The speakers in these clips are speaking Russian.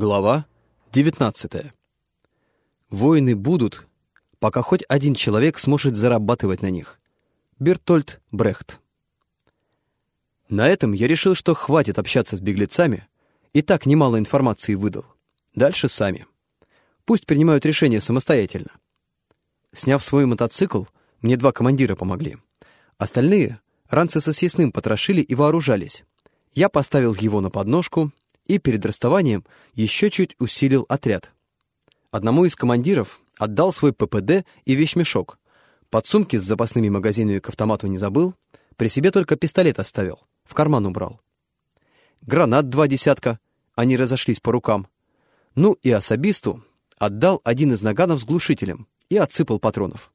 Глава 19. Войны будут, пока хоть один человек сможет зарабатывать на них. Бертольд Брехт. На этом я решил, что хватит общаться с беглецами, и так немало информации выдал. Дальше сами. Пусть принимают решения самостоятельно. Сняв свой мотоцикл, мне два командира помогли. Остальные ранцы со съестным потрошили и вооружались. Я поставил его на подножку и перед расставанием еще чуть усилил отряд. Одному из командиров отдал свой ППД и вещмешок. Подсумки с запасными магазинами к автомату не забыл, при себе только пистолет оставил, в карман убрал. Гранат два десятка, они разошлись по рукам. Ну и особисту отдал один из наганов с глушителем и отсыпал патронов.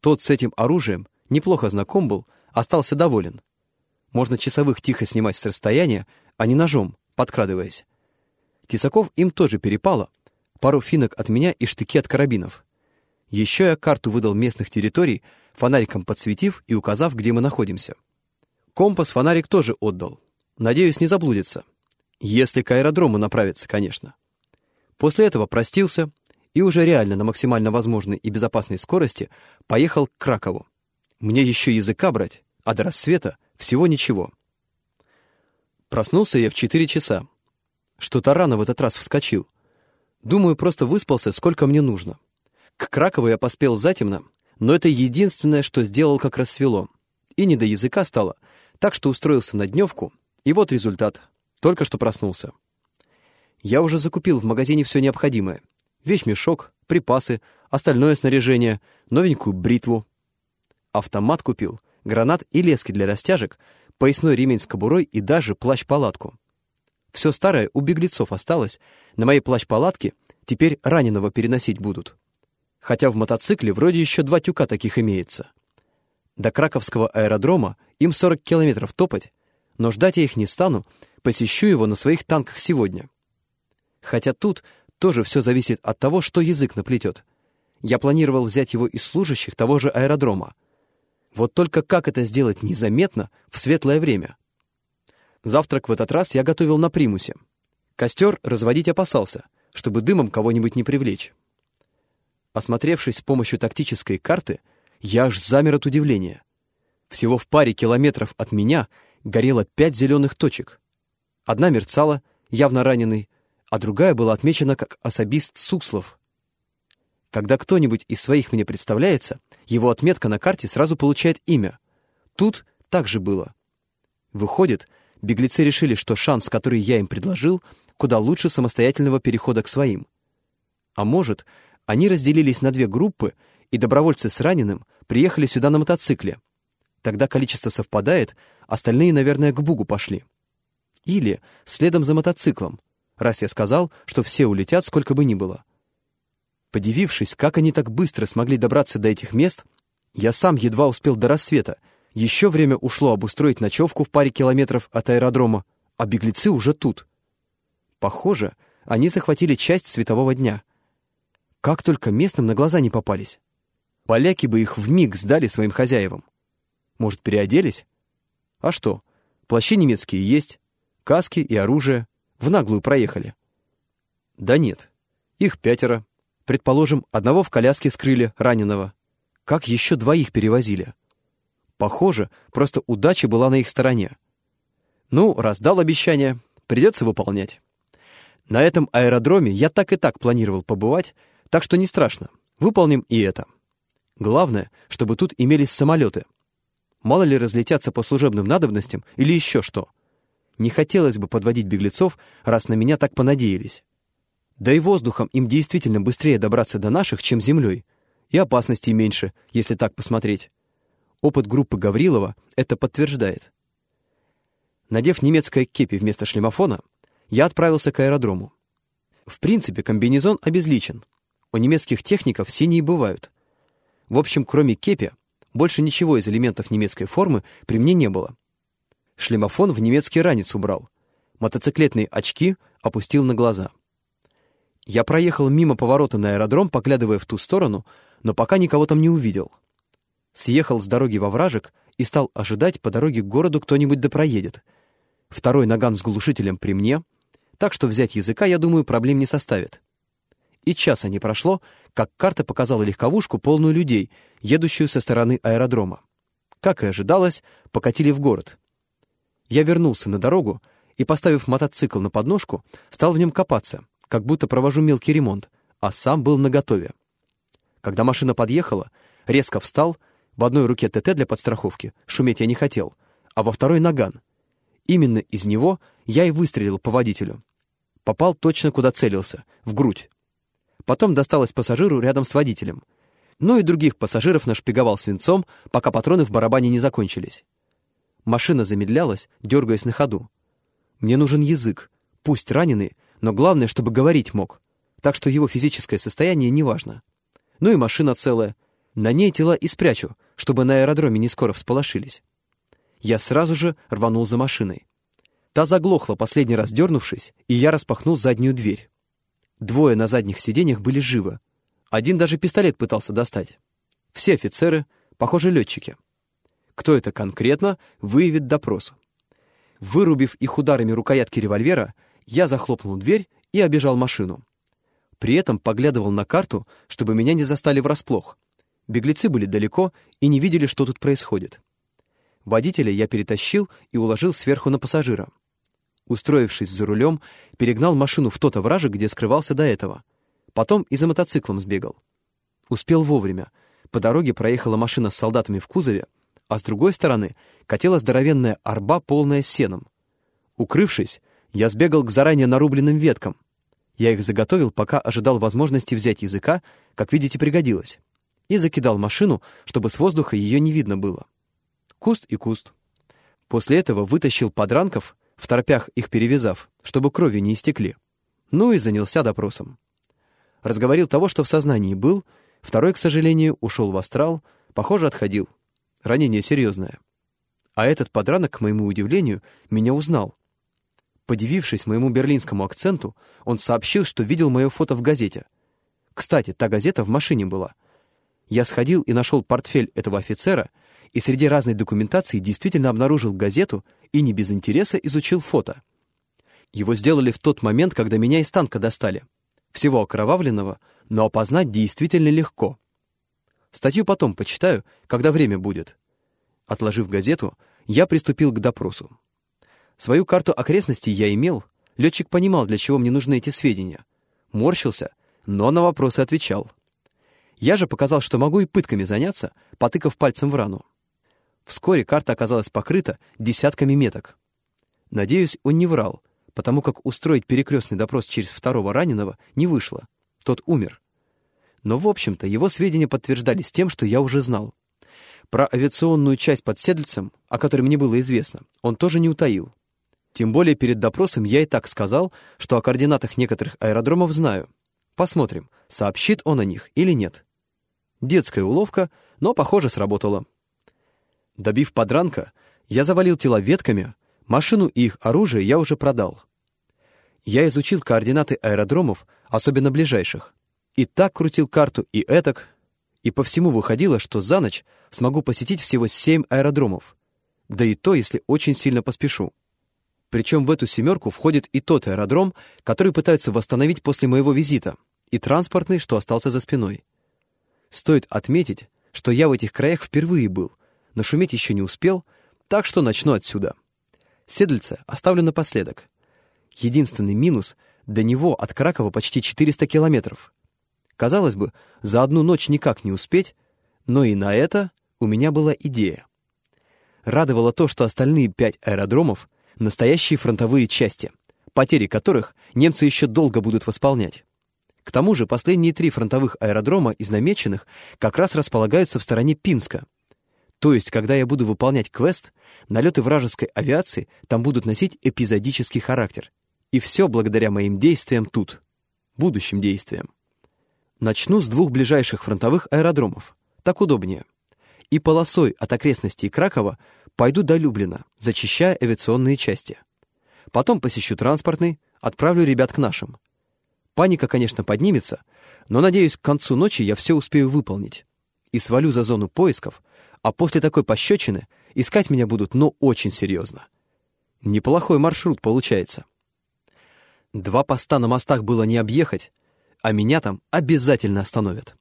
Тот с этим оружием неплохо знаком был, остался доволен. Можно часовых тихо снимать с расстояния, а не ножом, подкрадываясь. Тесаков им тоже перепало, пару финок от меня и штыки от карабинов. Еще я карту выдал местных территорий, фонариком подсветив и указав, где мы находимся. Компас фонарик тоже отдал. Надеюсь, не заблудится. Если к аэродрому направится, конечно. После этого простился и уже реально на максимально возможной и безопасной скорости поехал к Кракову. Мне еще языка брать, а до рассвета всего ничего. Проснулся я в 4 часа. Что-то рано в этот раз вскочил. Думаю, просто выспался, сколько мне нужно. К Кракову я поспел затемно, но это единственное, что сделал, как рассвело. И не до языка стало, так что устроился на дневку, и вот результат. Только что проснулся. Я уже закупил в магазине все необходимое. Вещмешок, припасы, остальное снаряжение, новенькую бритву. Автомат купил, гранат и лески для растяжек — поясной ремень с кобурой и даже плащ-палатку. Все старое у беглецов осталось, на моей плащ-палатке теперь раненого переносить будут. Хотя в мотоцикле вроде еще два тюка таких имеется. До Краковского аэродрома им 40 километров топать, но ждать я их не стану, посещу его на своих танках сегодня. Хотя тут тоже все зависит от того, что язык наплетет. Я планировал взять его из служащих того же аэродрома, вот только как это сделать незаметно в светлое время? Завтрак в этот раз я готовил на примусе. Костер разводить опасался, чтобы дымом кого-нибудь не привлечь. Осмотревшись с помощью тактической карты, я аж замер от удивления. Всего в паре километров от меня горело пять зеленых точек. Одна мерцала, явно раненый, а другая была отмечена как особист Суслов — когда кто-нибудь из своих мне представляется, его отметка на карте сразу получает имя. Тут так же было. Выходит, беглецы решили, что шанс, который я им предложил, куда лучше самостоятельного перехода к своим. А может, они разделились на две группы, и добровольцы с раненым приехали сюда на мотоцикле. Тогда количество совпадает, остальные, наверное, к Бугу пошли. Или следом за мотоциклом, раз я сказал, что все улетят, сколько бы ни было. Подивившись, как они так быстро смогли добраться до этих мест, я сам едва успел до рассвета. Еще время ушло обустроить ночевку в паре километров от аэродрома, а беглецы уже тут. Похоже, они захватили часть светового дня. Как только местным на глаза не попались. Поляки бы их вмиг сдали своим хозяевам. Может, переоделись? А что, плащи немецкие есть, каски и оружие. В наглую проехали. Да нет, их пятеро, Предположим, одного в коляске скрыли, раненого. Как еще двоих перевозили? Похоже, просто удача была на их стороне. Ну, раз дал обещание, придется выполнять. На этом аэродроме я так и так планировал побывать, так что не страшно, выполним и это. Главное, чтобы тут имелись самолеты. Мало ли разлетятся по служебным надобностям или еще что. Не хотелось бы подводить беглецов, раз на меня так понадеялись. Да и воздухом им действительно быстрее добраться до наших, чем землей. И опасностей меньше, если так посмотреть. Опыт группы Гаврилова это подтверждает. Надев немецкое кепи вместо шлемофона, я отправился к аэродрому. В принципе, комбинезон обезличен. У немецких техников синие бывают. В общем, кроме кепи, больше ничего из элементов немецкой формы при мне не было. Шлемофон в немецкий ранец убрал. Мотоциклетные очки опустил на глаза — я проехал мимо поворота на аэродром, поглядывая в ту сторону, но пока никого там не увидел. Съехал с дороги во вражек и стал ожидать по дороге к городу кто-нибудь да проедет. Второй наган с глушителем при мне, так что взять языка, я думаю, проблем не составит. И часа не прошло, как карта показала легковушку, полную людей, едущую со стороны аэродрома. Как и ожидалось, покатили в город. Я вернулся на дорогу и, поставив мотоцикл на подножку, стал в нем копаться, как будто провожу мелкий ремонт, а сам был наготове. Когда машина подъехала, резко встал, в одной руке ТТ для подстраховки, шуметь я не хотел, а во второй — наган. Именно из него я и выстрелил по водителю. Попал точно куда целился, в грудь. Потом досталось пассажиру рядом с водителем. Ну и других пассажиров нашпиговал свинцом, пока патроны в барабане не закончились. Машина замедлялась, дергаясь на ходу. Мне нужен язык, пусть раненый, но главное, чтобы говорить мог. Так что его физическое состояние не важно. Ну и машина целая. На ней тела и спрячу, чтобы на аэродроме не скоро всполошились. Я сразу же рванул за машиной. Та заглохла, последний раз дернувшись, и я распахнул заднюю дверь. Двое на задних сиденьях были живы. Один даже пистолет пытался достать. Все офицеры, похоже, летчики. Кто это конкретно, выявит допрос. Вырубив их ударами рукоятки револьвера, я захлопнул дверь и обежал машину. При этом поглядывал на карту, чтобы меня не застали врасплох. Беглецы были далеко и не видели, что тут происходит. Водителя я перетащил и уложил сверху на пассажира. Устроившись за рулем, перегнал машину в тот овражек, где скрывался до этого. Потом и за мотоциклом сбегал. Успел вовремя. По дороге проехала машина с солдатами в кузове, а с другой стороны катила здоровенная арба, полная сеном. Укрывшись, я сбегал к заранее нарубленным веткам. Я их заготовил, пока ожидал возможности взять языка, как видите, пригодилось. И закидал машину, чтобы с воздуха ее не видно было. Куст и куст. После этого вытащил подранков, в торопях их перевязав, чтобы крови не истекли. Ну и занялся допросом. Разговорил того, что в сознании был, второй, к сожалению, ушел в астрал, похоже, отходил. Ранение серьезное. А этот подранок, к моему удивлению, меня узнал. Подивившись моему берлинскому акценту, он сообщил, что видел мое фото в газете. Кстати, та газета в машине была. Я сходил и нашел портфель этого офицера, и среди разной документации действительно обнаружил газету и не без интереса изучил фото. Его сделали в тот момент, когда меня из танка достали. Всего окровавленного, но опознать действительно легко. Статью потом почитаю, когда время будет. Отложив газету, я приступил к допросу. Свою карту окрестностей я имел, летчик понимал, для чего мне нужны эти сведения. Морщился, но на вопросы отвечал. Я же показал, что могу и пытками заняться, потыкав пальцем в рану. Вскоре карта оказалась покрыта десятками меток. Надеюсь, он не врал, потому как устроить перекрестный допрос через второго раненого не вышло. Тот умер. Но, в общем-то, его сведения подтверждались тем, что я уже знал. Про авиационную часть под Седльцем, о которой мне было известно, он тоже не утаил. Тем более перед допросом я и так сказал, что о координатах некоторых аэродромов знаю. Посмотрим, сообщит он о них или нет. Детская уловка, но, похоже, сработала. Добив подранка, я завалил тела ветками, машину и их оружие я уже продал. Я изучил координаты аэродромов, особенно ближайших. И так крутил карту, и этак. И по всему выходило, что за ночь смогу посетить всего семь аэродромов. Да и то, если очень сильно поспешу. Причем в эту семерку входит и тот аэродром, который пытаются восстановить после моего визита, и транспортный, что остался за спиной. Стоит отметить, что я в этих краях впервые был, но шуметь еще не успел, так что начну отсюда. Седльце оставлю напоследок. Единственный минус — до него от Кракова почти 400 километров. Казалось бы, за одну ночь никак не успеть, но и на это у меня была идея. Радовало то, что остальные пять аэродромов — настоящие фронтовые части, потери которых немцы еще долго будут восполнять. К тому же последние три фронтовых аэродрома из намеченных как раз располагаются в стороне Пинска. То есть, когда я буду выполнять квест, налеты вражеской авиации там будут носить эпизодический характер. И все благодаря моим действиям тут, будущим действиям. Начну с двух ближайших фронтовых аэродромов. Так удобнее. И полосой от окрестностей Кракова пойду до Люблина, зачищая авиационные части. Потом посещу транспортный, отправлю ребят к нашим. Паника, конечно, поднимется, но, надеюсь, к концу ночи я все успею выполнить. И свалю за зону поисков, а после такой пощечины искать меня будут, ну, очень серьезно. Неплохой маршрут получается. Два поста на мостах было не объехать, а меня там обязательно остановят.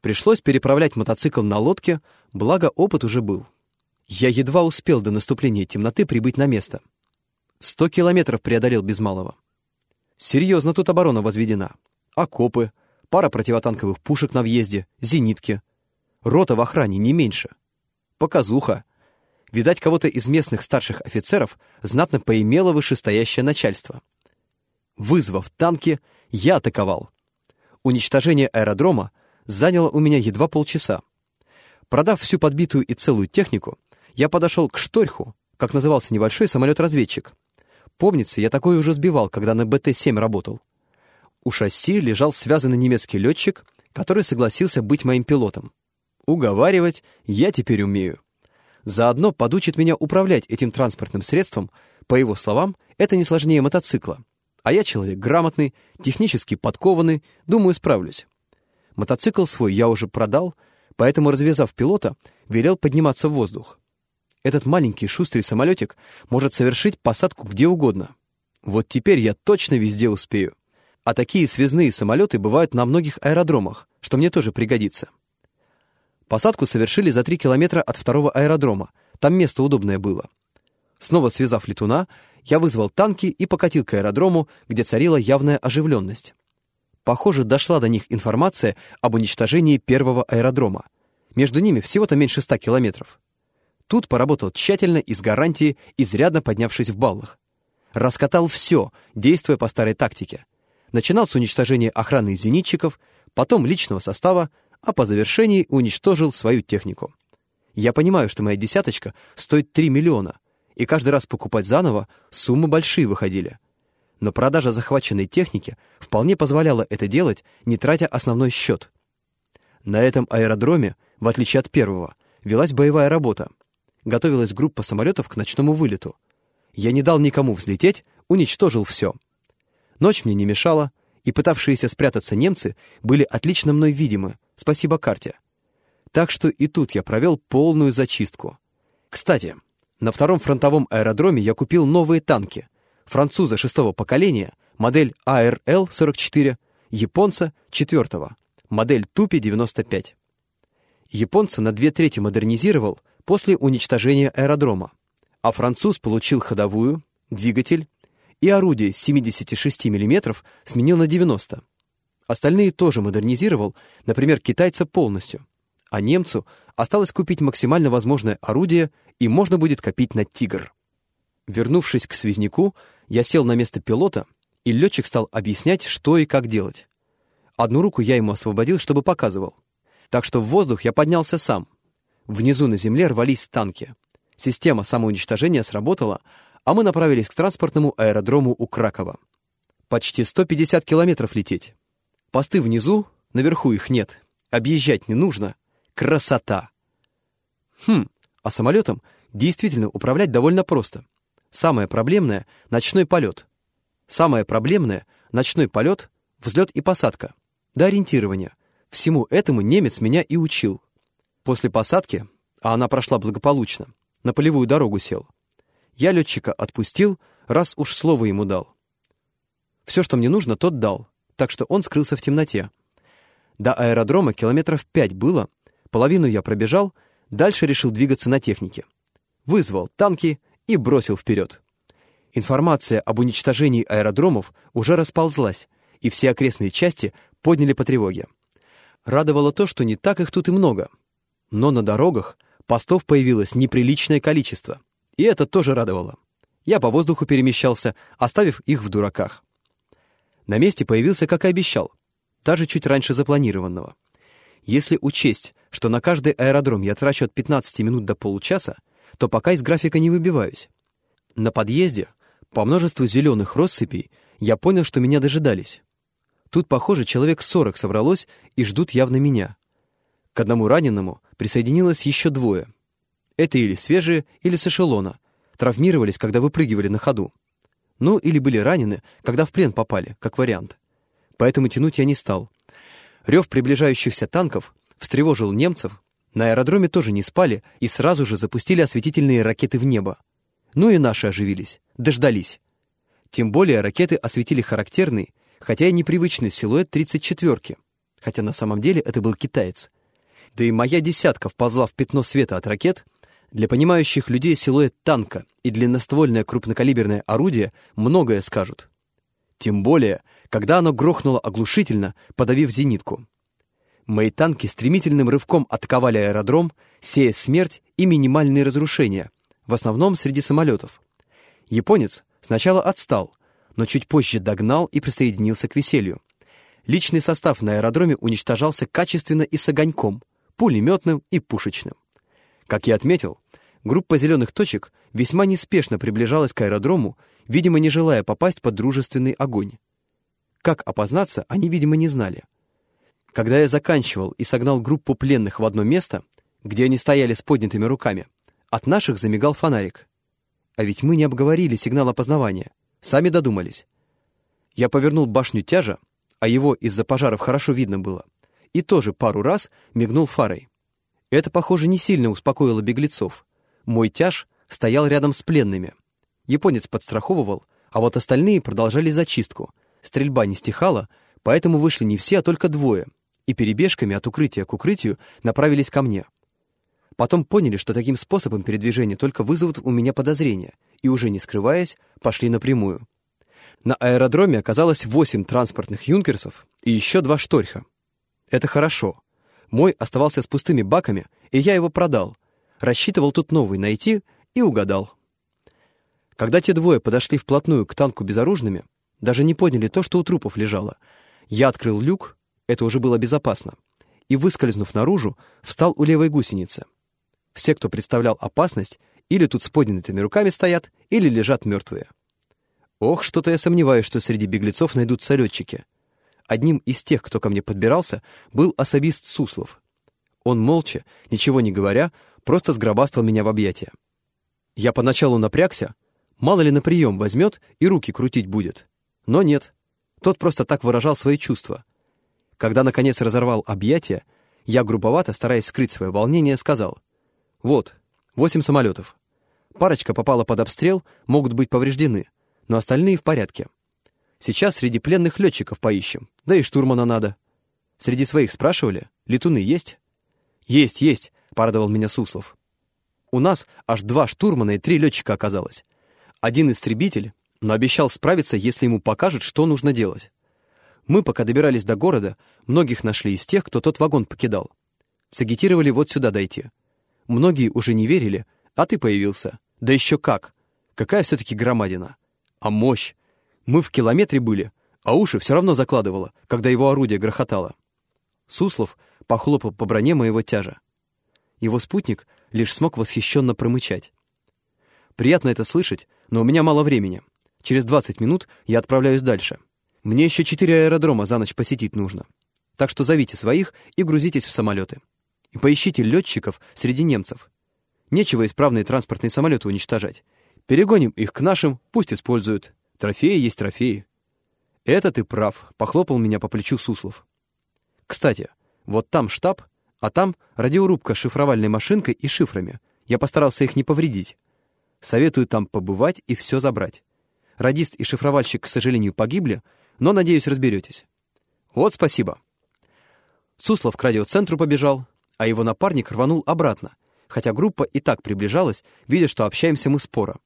Пришлось переправлять мотоцикл на лодке, благо опыт уже был. Я едва успел до наступления темноты прибыть на место. Сто километров преодолел без малого. Серьезно тут оборона возведена. Окопы, пара противотанковых пушек на въезде, зенитки. Рота в охране не меньше. Показуха. Видать, кого-то из местных старших офицеров знатно поимело вышестоящее начальство. Вызвав танки, я атаковал. Уничтожение аэродрома заняло у меня едва полчаса. Продав всю подбитую и целую технику, я подошел к Шторху, как назывался небольшой самолет-разведчик. Помнится, я такой уже сбивал, когда на БТ-7 работал. У шасси лежал связанный немецкий летчик, который согласился быть моим пилотом. Уговаривать я теперь умею. Заодно подучит меня управлять этим транспортным средством, по его словам, это не сложнее мотоцикла. А я человек грамотный, технически подкованный, думаю, справлюсь. Мотоцикл свой я уже продал, поэтому, развязав пилота, велел подниматься в воздух. Этот маленький шустрый самолетик может совершить посадку где угодно. Вот теперь я точно везде успею. А такие связные самолеты бывают на многих аэродромах, что мне тоже пригодится. Посадку совершили за три километра от второго аэродрома, там место удобное было. Снова связав летуна, я вызвал танки и покатил к аэродрому, где царила явная оживленность. Похоже, дошла до них информация об уничтожении первого аэродрома. Между ними всего-то меньше ста километров. Тут поработал тщательно и с гарантией, изрядно поднявшись в баллах. Раскатал все, действуя по старой тактике. Начинал с уничтожения охраны зенитчиков, потом личного состава, а по завершении уничтожил свою технику. Я понимаю, что моя десяточка стоит 3 миллиона, и каждый раз покупать заново суммы большие выходили. Но продажа захваченной техники вполне позволяла это делать, не тратя основной счет. На этом аэродроме, в отличие от первого, велась боевая работа. Готовилась группа самолетов к ночному вылету. Я не дал никому взлететь, уничтожил все. Ночь мне не мешала, и пытавшиеся спрятаться немцы были отлично мной видимы, спасибо карте. Так что и тут я провел полную зачистку. Кстати, на втором фронтовом аэродроме я купил новые танки. Француза шестого поколения, модель АРЛ-44, японца четвертого, модель Тупи-95. Японца на две трети модернизировал после уничтожения аэродрома, а француз получил ходовую, двигатель и орудие с 76 мм сменил на 90. Остальные тоже модернизировал, например, китайца полностью, а немцу осталось купить максимально возможное орудие и можно будет копить на «Тигр». Вернувшись к связняку, я сел на место пилота, и летчик стал объяснять, что и как делать. Одну руку я ему освободил, чтобы показывал. Так что в воздух я поднялся сам. Внизу на земле рвались танки. Система самоуничтожения сработала, а мы направились к транспортному аэродрому у Кракова. Почти 150 километров лететь. Посты внизу, наверху их нет. Объезжать не нужно. Красота! Хм, а самолетом действительно управлять довольно просто. Самое проблемное — ночной полет. Самое проблемное — ночной полет, взлет и посадка. До ориентирования. Всему этому немец меня и учил. После посадки, а она прошла благополучно, на полевую дорогу сел. Я летчика отпустил, раз уж слово ему дал. Все, что мне нужно, тот дал, так что он скрылся в темноте. До аэродрома километров пять было, половину я пробежал — Дальше решил двигаться на технике. Вызвал танки и бросил вперед. Информация об уничтожении аэродромов уже расползлась, и все окрестные части подняли по тревоге. Радовало то, что не так их тут и много. Но на дорогах постов появилось неприличное количество. И это тоже радовало. Я по воздуху перемещался, оставив их в дураках. На месте появился, как и обещал, даже чуть раньше запланированного. Если учесть, что на каждый аэродром я трачу от 15 минут до получаса, то пока из графика не выбиваюсь. На подъезде, по множеству зеленых россыпей, я понял, что меня дожидались. Тут, похоже, человек 40 собралось и ждут явно меня. К одному раненому присоединилось еще двое. Это или свежие, или с эшелона. Травмировались, когда выпрыгивали на ходу. Ну, или были ранены, когда в плен попали, как вариант. Поэтому тянуть я не стал. Рев приближающихся танков встревожил немцев, на аэродроме тоже не спали и сразу же запустили осветительные ракеты в небо. Ну и наши оживились, дождались. Тем более ракеты осветили характерный, хотя и непривычный силуэт 34-ки, хотя на самом деле это был китаец. Да и моя десятка вползла в пятно света от ракет. Для понимающих людей силуэт танка и длинноствольное крупнокалиберное орудие многое скажут. Тем более, когда оно грохнуло оглушительно, подавив зенитку. Мои танки стремительным рывком атаковали аэродром, сея смерть и минимальные разрушения, в основном среди самолетов. Японец сначала отстал, но чуть позже догнал и присоединился к веселью. Личный состав на аэродроме уничтожался качественно и с огоньком, пулеметным и пушечным. Как я отметил, группа зеленых точек весьма неспешно приближалась к аэродрому, видимо, не желая попасть под дружественный огонь. Как опознаться, они, видимо, не знали. Когда я заканчивал и согнал группу пленных в одно место, где они стояли с поднятыми руками, от наших замигал фонарик. А ведь мы не обговорили сигнал опознавания, сами додумались. Я повернул башню тяжа, а его из-за пожаров хорошо видно было, и тоже пару раз мигнул фарой. Это, похоже, не сильно успокоило беглецов. Мой тяж стоял рядом с пленными. Японец подстраховывал, а вот остальные продолжали зачистку. Стрельба не стихала, поэтому вышли не все, а только двое, и перебежками от укрытия к укрытию направились ко мне. Потом поняли, что таким способом передвижения только вызовут у меня подозрения, и уже не скрываясь, пошли напрямую. На аэродроме оказалось восемь транспортных юнкерсов и еще два шторха. Это хорошо. Мой оставался с пустыми баками, и я его продал. Рассчитывал тут новый найти и угадал. Когда те двое подошли вплотную к танку безоружными, даже не поняли то, что у трупов лежало. Я открыл люк, это уже было безопасно, и, выскользнув наружу, встал у левой гусеницы. Все, кто представлял опасность, или тут с поднятыми руками стоят, или лежат мертвые. Ох, что-то я сомневаюсь, что среди беглецов найдутся летчики. Одним из тех, кто ко мне подбирался, был особист Суслов. Он молча, ничего не говоря, просто сгробастал меня в объятия. Я поначалу напрягся, мало ли на прием возьмет и руки крутить будет. Но нет, тот просто так выражал свои чувства. Когда, наконец, разорвал объятия, я грубовато, стараясь скрыть свое волнение, сказал, «Вот, восемь самолетов. Парочка попала под обстрел, могут быть повреждены, но остальные в порядке. Сейчас среди пленных летчиков поищем, да и штурмана надо. Среди своих спрашивали, летуны есть? Есть, есть, порадовал меня Суслов. У нас аж два штурмана и три летчика оказалось. Один истребитель, но обещал справиться, если ему покажут, что нужно делать. Мы, пока добирались до города, многих нашли из тех, кто тот вагон покидал. Сагитировали вот сюда дойти. Многие уже не верили, а ты появился. Да еще как! Какая все-таки громадина! А мощь! Мы в километре были, а уши все равно закладывало, когда его орудие грохотало. Суслов похлопал по броне моего тяжа. Его спутник лишь смог восхищенно промычать. Приятно это слышать, но у меня мало времени. Через 20 минут я отправляюсь дальше. Мне еще четыре аэродрома за ночь посетить нужно. Так что зовите своих и грузитесь в самолеты. И поищите летчиков среди немцев. Нечего исправные транспортные самолеты уничтожать. Перегоним их к нашим, пусть используют. Трофеи есть трофеи. Это ты прав, похлопал меня по плечу Суслов. Кстати, вот там штаб, а там радиорубка с шифровальной машинкой и шифрами. Я постарался их не повредить. Советую там побывать и все забрать. Радист и шифровальщик, к сожалению, погибли, но, надеюсь, разберетесь. Вот спасибо. Суслов к радиоцентру побежал, а его напарник рванул обратно, хотя группа и так приближалась, видя, что общаемся мы споро.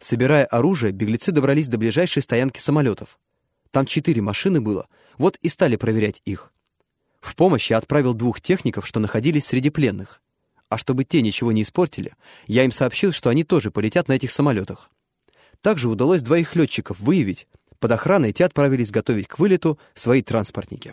Собирая оружие, беглецы добрались до ближайшей стоянки самолетов. Там четыре машины было, вот и стали проверять их. В помощь я отправил двух техников, что находились среди пленных. А чтобы те ничего не испортили, я им сообщил, что они тоже полетят на этих самолетах. Также удалось двоих летчиков выявить. Под охраной те отправились готовить к вылету свои транспортники.